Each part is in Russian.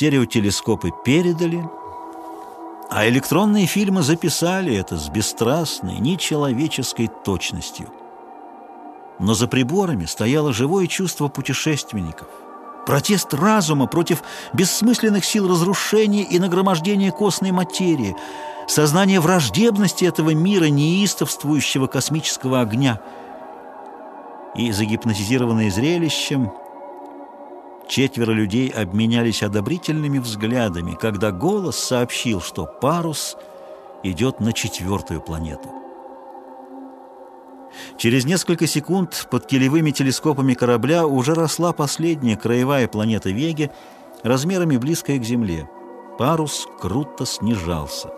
Стереотелескопы передали, а электронные фильмы записали это с бесстрастной, нечеловеческой точностью. Но за приборами стояло живое чувство путешественников, протест разума против бессмысленных сил разрушения и нагромождения костной материи, сознание враждебности этого мира, неистовствующего космического огня. И загипнотизированные зрелищем – Четверо людей обменялись одобрительными взглядами, когда голос сообщил, что парус идет на четвертую планету. Через несколько секунд под килевыми телескопами корабля уже росла последняя краевая планета Веги, размерами близкая к Земле. Парус круто снижался.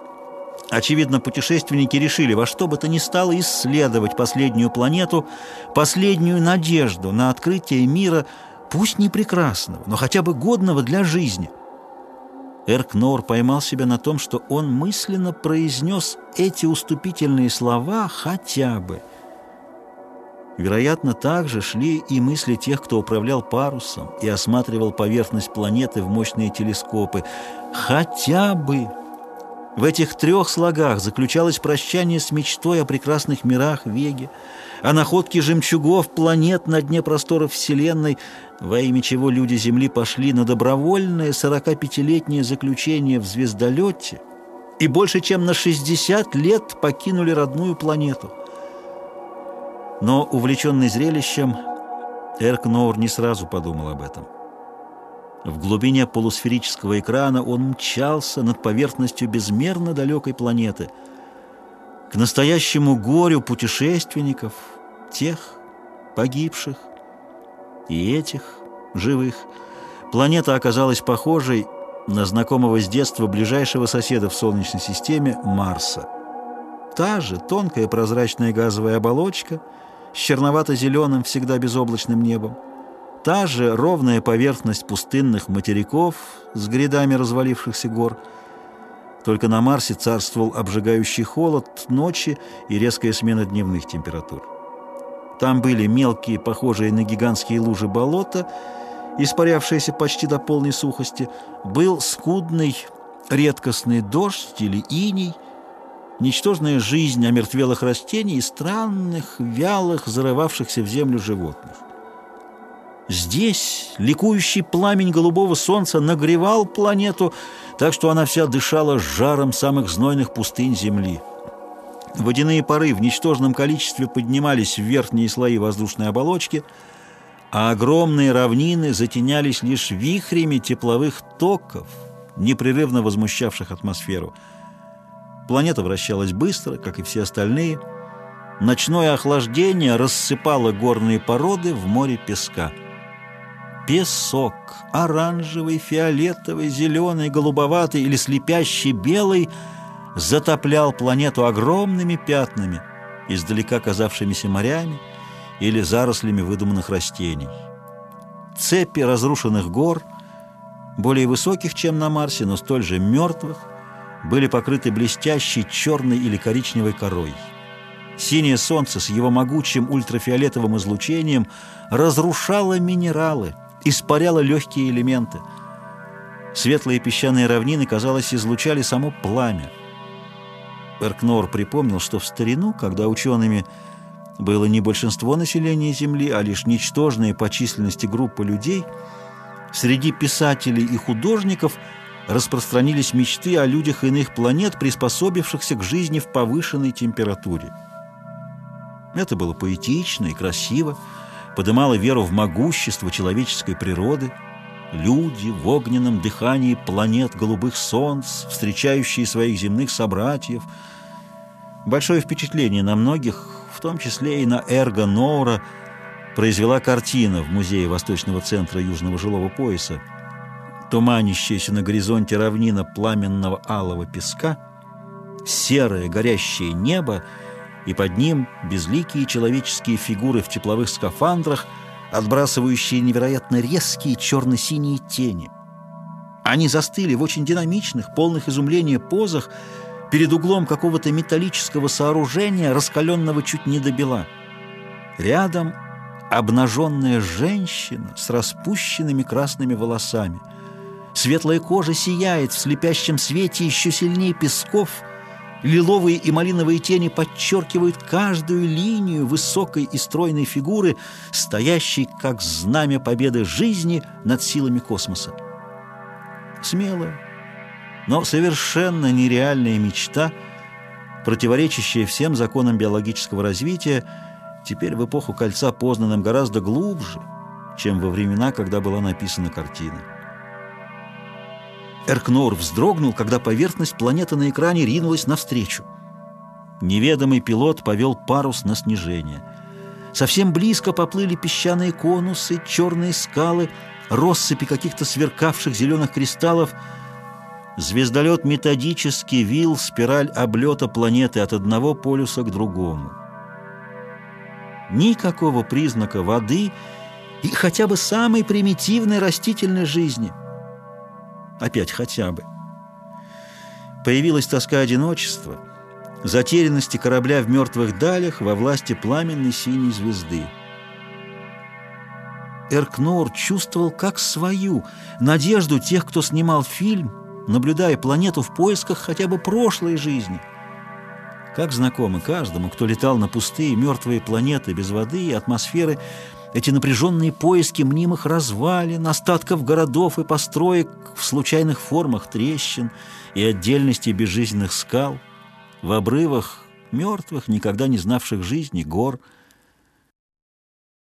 Очевидно, путешественники решили во что бы то ни стало исследовать последнюю планету, последнюю надежду на открытие мира – пусть не прекрасного, но хотя бы годного для жизни. Эркнор поймал себя на том, что он мысленно произнес эти уступительные слова хотя бы. Вероятно, также шли и мысли тех, кто управлял парусом и осматривал поверхность планеты в мощные телескопы. Хотя бы... В этих трех слогах заключалось прощание с мечтой о прекрасных мирах Веги, о находке жемчугов планет на дне просторов Вселенной, во имя чего люди Земли пошли на добровольное 45-летнее заключение в звездолете и больше чем на 60 лет покинули родную планету. Но, увлеченный зрелищем, Эркнор не сразу подумал об этом. В глубине полусферического экрана он мчался над поверхностью безмерно далекой планеты. К настоящему горю путешественников, тех погибших и этих живых, планета оказалась похожей на знакомого с детства ближайшего соседа в Солнечной системе Марса. Та же тонкая прозрачная газовая оболочка с черновато-зеленым всегда безоблачным небом, Та же ровная поверхность пустынных материков с грядами развалившихся гор. Только на Марсе царствовал обжигающий холод ночи и резкая смена дневных температур. Там были мелкие, похожие на гигантские лужи болота, испарявшиеся почти до полной сухости, был скудный, редкостный дождь или иней, ничтожная жизнь омертвелых растений и странных, вялых, зарывавшихся в землю животных. Здесь ликующий пламень голубого солнца нагревал планету, так что она вся дышала жаром самых знойных пустынь Земли. Водяные пары в ничтожном количестве поднимались в верхние слои воздушной оболочки, а огромные равнины затенялись лишь вихрями тепловых токов, непрерывно возмущавших атмосферу. Планета вращалась быстро, как и все остальные. Ночное охлаждение рассыпало горные породы в море песка. Песок, оранжевый, фиолетовый, зеленый, голубоватый или слепящий белый, затоплял планету огромными пятнами, издалека казавшимися морями или зарослями выдуманных растений. Цепи разрушенных гор, более высоких, чем на Марсе, но столь же мертвых, были покрыты блестящей черной или коричневой корой. Синее солнце с его могучим ультрафиолетовым излучением разрушало минералы – испаряла легкие элементы. Светлые песчаные равнины, казалось, излучали само пламя. Эркнор припомнил, что в старину, когда учеными было не большинство населения Земли, а лишь ничтожная по численности группа людей, среди писателей и художников распространились мечты о людях иных планет, приспособившихся к жизни в повышенной температуре. Это было поэтично и красиво, подымала веру в могущество человеческой природы, люди в огненном дыхании планет голубых солнц, встречающие своих земных собратьев. Большое впечатление на многих, в том числе и на Эрго Ноура, произвела картина в Музее Восточного центра Южного жилого пояса. Туманящаяся на горизонте равнина пламенного алого песка, серое горящее небо — и под ним безликие человеческие фигуры в тепловых скафандрах, отбрасывающие невероятно резкие черно-синие тени. Они застыли в очень динамичных, полных изумления позах перед углом какого-то металлического сооружения, раскаленного чуть не до бела. Рядом обнаженная женщина с распущенными красными волосами, Светлая кожа сияет в слепящем свете еще сильнее песков. Лиловые и малиновые тени подчеркивают каждую линию высокой и стройной фигуры, стоящей как знамя победы жизни над силами космоса. Смелая, но совершенно нереальная мечта, противоречащая всем законам биологического развития, теперь в эпоху Кольца познанным гораздо глубже, чем во времена, когда была написана картина. Эркнор вздрогнул, когда поверхность планеты на экране ринулась навстречу. Неведомый пилот повел парус на снижение. Совсем близко поплыли песчаные конусы, черные скалы, россыпи каких-то сверкавших зеленых кристаллов. Звездолет методически вил спираль облета планеты от одного полюса к другому. Никакого признака воды и хотя бы самой примитивной растительной жизни – Опять хотя бы. Появилась тоска одиночества, затерянности корабля в мертвых далях во власти пламенной синей звезды. Эркнор чувствовал как свою надежду тех, кто снимал фильм, наблюдая планету в поисках хотя бы прошлой жизни. Как знакомы каждому, кто летал на пустые мертвые планеты без воды и атмосферы, эти напряженные поиски мнимых развалин, остатков городов и построек в случайных формах трещин и отдельности безжизненных скал, в обрывах мертвых, никогда не знавших жизни, гор –